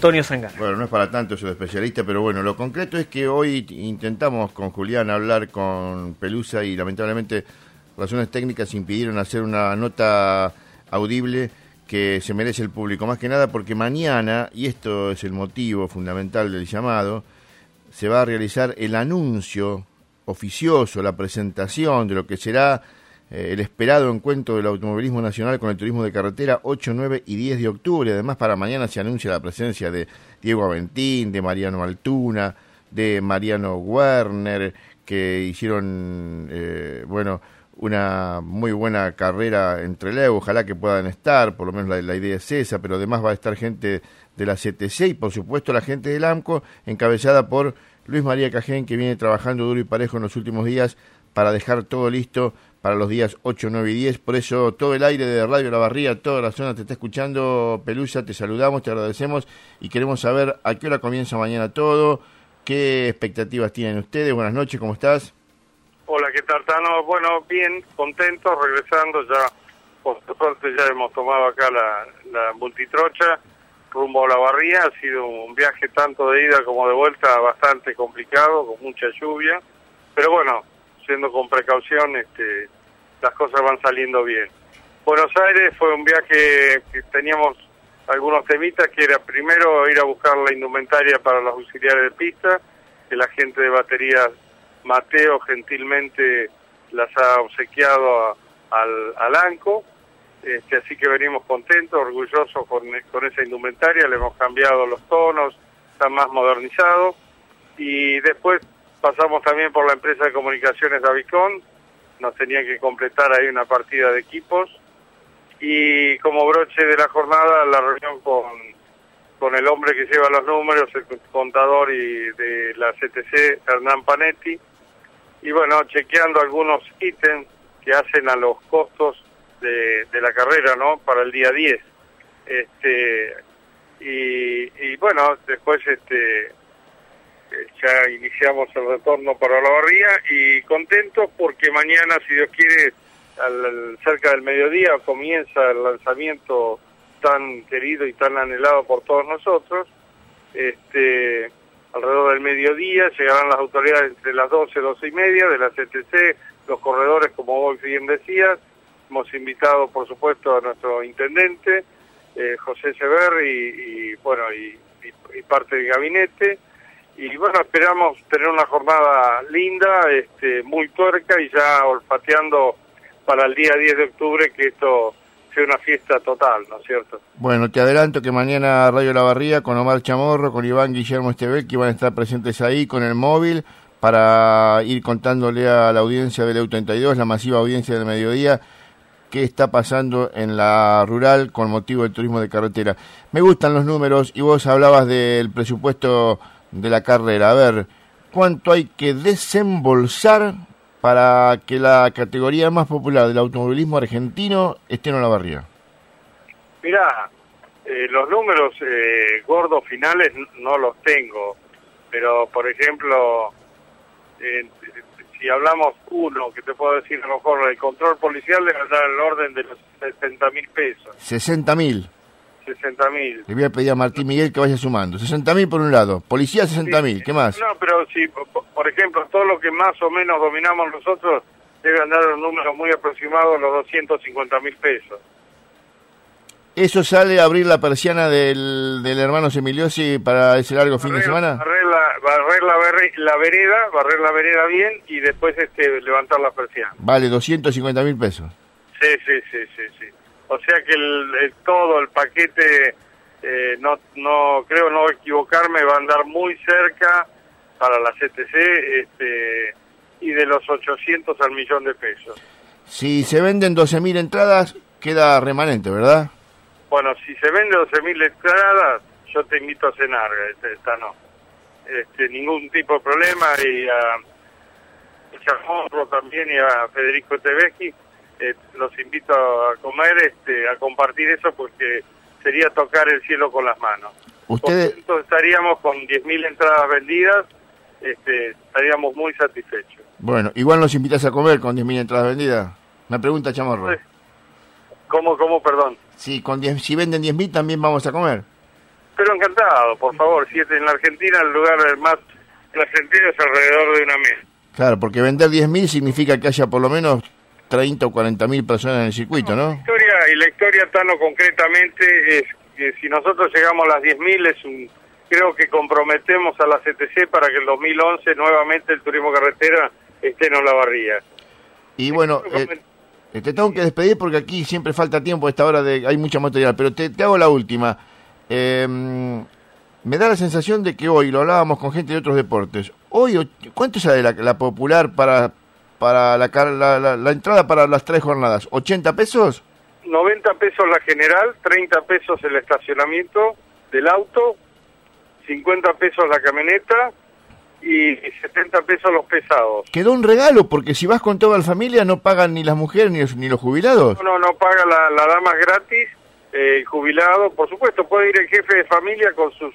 Antonio Sangana. Bueno, no es para tanto, soy especialista, pero bueno, lo concreto es que hoy intentamos con Julián hablar con Pelusa y lamentablemente razones técnicas impidieron hacer una nota audible que se merece el público, más que nada porque mañana, y esto es el motivo fundamental del llamado, se va a realizar el anuncio oficioso, la presentación de lo que será eh, el esperado encuentro del automovilismo nacional con el turismo de carretera 8, 9 y 10 de octubre. Además, para mañana se anuncia la presencia de Diego Aventín, de Mariano Altuna, de Mariano Werner, que hicieron, eh, bueno, una muy buena carrera entre Leo. Ojalá que puedan estar, por lo menos la, la, idea es esa, pero además va a estar gente de la CTC y, por supuesto, la gente del AMCO, encabezada por Luis María Cajén, que viene trabajando duro y parejo en los últimos días para dejar todo listo para los días 8, 9 y 10. Por eso todo el aire de Radio La Barría, toda la zona te está escuchando. Pelusa, te saludamos, te agradecemos y queremos saber a qué hora comienza mañana todo, qué expectativas tienen ustedes. Buenas noches, ¿cómo estás? Hola, ¿qué tal, Tano? Bueno, bien, contento, regresando ya. Por suerte ya hemos tomado acá la, la multitrocha rumbo a La Barría. Ha sido un viaje tanto de ida como de vuelta bastante complicado, con mucha lluvia. Pero bueno, siendo con precaución, este, las cosas van saliendo bien. Buenos Aires fue un viaje que teníamos algunos temitas, que era primero ir a buscar la indumentaria para los auxiliares de pista, que la gente de baterías Mateo gentilmente las ha obsequiado a, al ANCO, este, así que venimos contentos, orgullosos con, con esa indumentaria, le hemos cambiado los tonos, está más modernizado, y después pasamos también por la empresa de comunicaciones Davicon, nos tenían que completar ahí una partida de equipos y como broche de la jornada la reunión con, con el hombre que lleva los números, el contador y de la CTC, Hernán Panetti, y bueno, chequeando algunos ítems que hacen a los costos de, de la carrera, ¿no? Para el día 10. Este, y bueno, después este ya iniciamos el retorno para la barría y contentos porque mañana, si Dios quiere, al, cerca del mediodía comienza el lanzamiento tan querido y tan anhelado por todos nosotros. Este, alrededor del mediodía llegarán las autoridades entre las 12 y 12 y media de la CTC, los corredores, como vos bien decías. Hemos invitado, por supuesto, a nuestro intendente, eh, José Sever, y, bueno, y parte del gabinete y bueno, esperamos tener una jornada linda, este, muy tuerca y ya olfateando para el día 10 de octubre que esto sea una fiesta total, ¿no es cierto? Bueno, te adelanto que mañana Radio La Barría con Omar Chamorro, con Iván Guillermo Estebel, que van a estar presentes ahí con el móvil para ir contándole a la audiencia del EU32, la masiva audiencia del mediodía, qué está pasando en la rural con motivo del turismo de carretera. Me gustan los números y vos hablabas del presupuesto de la carrera. A ver, ¿cuánto hay que desembolsar para que la categoría más popular del automovilismo argentino esté en la barriga? Mirá, eh, los números eh, gordos finales no los tengo, pero por ejemplo, eh, si hablamos uno, que te puedo decir a lo mejor, el control policial estar en el orden de los 60 mil pesos. 60 mil. 60 mil. Le voy a pedir a Martín Miguel que vaya sumando. 60 mil por un lado, policía 60 mil, sí, ¿qué más? No, pero si, por ejemplo, todo lo que más o menos dominamos nosotros debe andar un número muy aproximado a los 250 mil pesos. ¿Eso sale a abrir la persiana del, del hermano Semiliosi para ese largo barrer, fin de semana? Barrer, la, barrer la, la, vereda, barrer la vereda bien y después este levantar la persiana. Vale, 250 mil pesos. Sí, sí, sí, sí. O sea que el, el todo, el paquete, eh, no, no creo no equivocarme, va a andar muy cerca para la CTC este, y de los 800 al millón de pesos. Si se venden 12.000 entradas, queda remanente, ¿verdad? Bueno, si se venden 12.000 entradas, yo te invito a cenar, este, esta no. Este, ningún tipo de problema y a Chamorro también y a Federico Teveschi eh, los invito a comer, este, a compartir eso porque sería tocar el cielo con las manos. Ustedes estaríamos con 10.000 entradas vendidas, este, estaríamos muy satisfechos. Bueno, igual nos invitas a comer con 10.000 entradas vendidas. Me pregunta Chamorro. ¿Cómo, cómo, perdón? Sí, con 10, si venden 10.000 también vamos a comer. pero encantado, por favor, si es en la Argentina el lugar más placentero es alrededor de una mesa. Claro, porque vender 10.000 significa que haya por lo menos 30 o 40.000 personas en el circuito, ¿no? La historia, y la historia, Tano, concretamente es que si nosotros llegamos a las 10.000 es un creo que comprometemos a la CTC para que el 2011 nuevamente el turismo carretera esté en Olavarría. Y bueno, eh, te tengo que despedir porque aquí siempre falta tiempo a esta hora, de hay mucho material, pero te, hago la última. Em, me da la sensación de que hoy, lo hablábamos con gente de otros deportes, hoy, ¿cuánto sale la, la popular para, para la, la, la, entrada para las tres jornadas? ¿80 pesos? 90 pesos la general, 30 pesos el estacionamiento del auto, 50 pesos la camioneta y 70 pesos los pesados. Quedó un regalo, porque si vas con toda la familia no pagan ni las mujeres ni los, ni los jubilados. No, no, paga la, la dama gratis, eh, jubilado, por supuesto, puede ir el jefe de familia con sus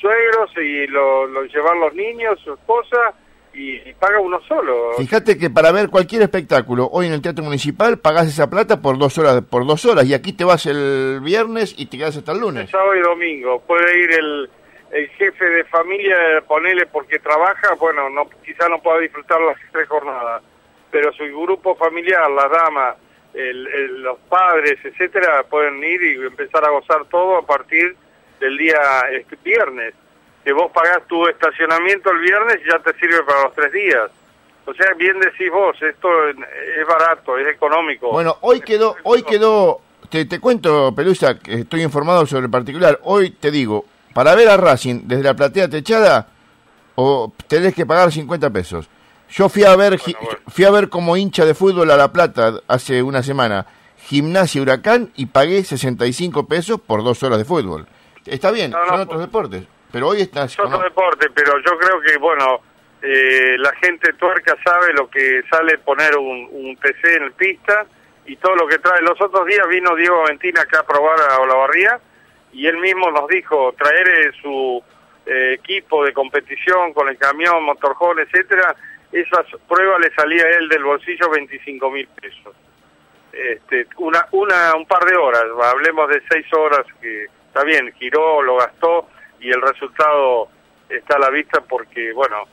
suegros y lo, lo llevar los niños, su esposa, y, paga uno solo. Fíjate que para ver cualquier espectáculo hoy en el Teatro Municipal pagás esa plata por dos horas por dos horas y aquí te vas el viernes y te quedas hasta el lunes. sábado y domingo. Puede ir el, el jefe de familia, ponele porque trabaja, bueno, no quizá no pueda disfrutar las tres jornadas, pero su grupo familiar, la dama, el, los padres, etcétera, pueden ir y empezar a gozar todo a partir del día este, viernes que vos pagás tu estacionamiento el viernes y ya te sirve para los tres días. O sea, bien decís vos, esto es barato, es económico. Bueno, hoy quedó, hoy quedó, te, te cuento, Pelusa, que estoy informado sobre el particular, hoy te digo, para ver a Racing desde la platea techada, o tenés que pagar 50 pesos. Yo fui a ver, fui a ver como hincha de fútbol a La Plata hace una semana, Gimnasia Huracán, y pagué 65 pesos por dos horas de fútbol. Está bien, son otros deportes. Pero hoy está... Es otro deporte, pero yo creo que, bueno, eh, la gente tuerca sabe lo que sale poner un, un PC en el pista y todo lo que trae. Los otros días vino Diego Aventina acá a probar a Olavarría y él mismo nos dijo traer eh, su eh, equipo de competición con el camión, motorhome, etcétera. Esas pruebas le salía a él del bolsillo 25 mil pesos. Este, una, una, un par de horas, hablemos de seis horas que está bien, giró, lo gastó y el resultado está a la vista porque, bueno,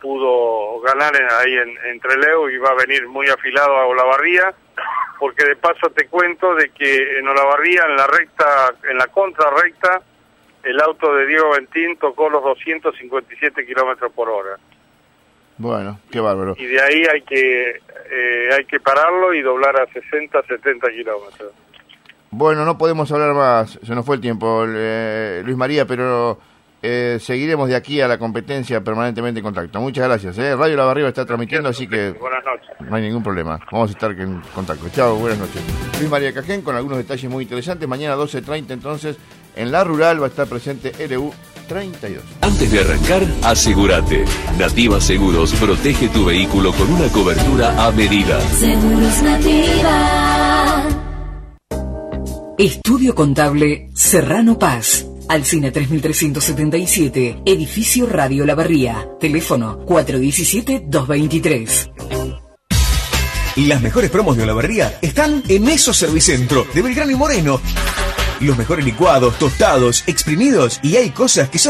pudo ganar ahí en, Leo y va a venir muy afilado a Olavarría, porque de paso te cuento de que en Olavarría, en la recta, en la contrarrecta, el auto de Diego Ventín tocó los 257 kilómetros por hora. Bueno, qué bárbaro. Y de ahí hay que eh, hay que pararlo y doblar a 60, 70 kilómetros. Bueno, no podemos hablar más, se nos fue el tiempo, eh, Luis María, pero eh, seguiremos de aquí a la competencia permanentemente en contacto. Muchas gracias. ¿eh? Radio La Barriga está transmitiendo, así que buenas noches. no hay ningún problema. Vamos a estar en contacto. Chao, buenas noches. Luis María Cajén con algunos detalles muy interesantes. Mañana 12.30 entonces en La Rural va a estar presente LU 32. Antes de arrancar, asegúrate. Nativa Seguros protege tu vehículo con una cobertura a medida. Seguros Nativa. Estudio Contable Serrano Paz. Alcina 3377, Edificio Radio La Barría. Teléfono 417-223. Y las mejores promos de Olavarría están en Eso Servicentro de Belgrano y Moreno. Los mejores licuados, tostados, exprimidos y hay cosas que son